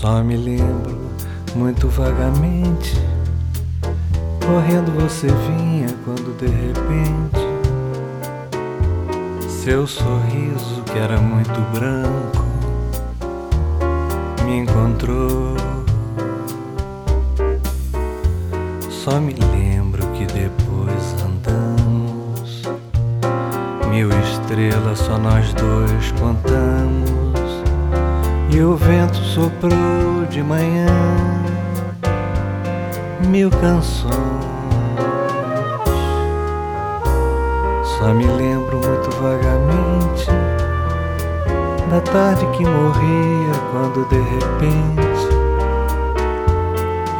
Só me lembro muito vagamente. Correndo você vinha quando de repente seu sorriso, que era muito branco, me encontrou. Só me lembro que depois andamos, mil estrelas só nós dois contamos e o vento soprou de manhã mil canções. Só me lembro muito vagamente da tarde que morria quando de repente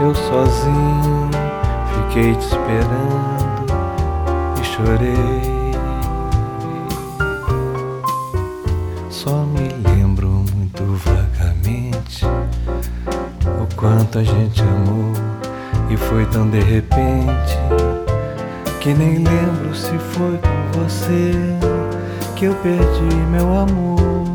eu sozinho fiquei te esperando e chorei. Só me lembro muito vagamente o quanto a gente amou e foi tão de repente que nem lembro se foi com você que eu perdi meu amor.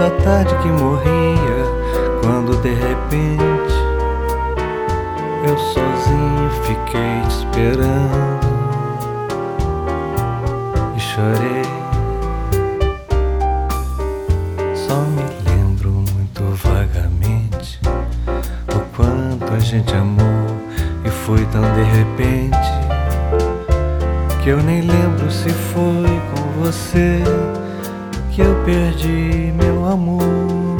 Da tarde que morria quando de repente eu sozinho fiquei te esperando e chorei. Só me lembro muito vagamente o quanto a gente amou e foi tão de repente que eu nem lembro se foi com você que eu perdi meu amor.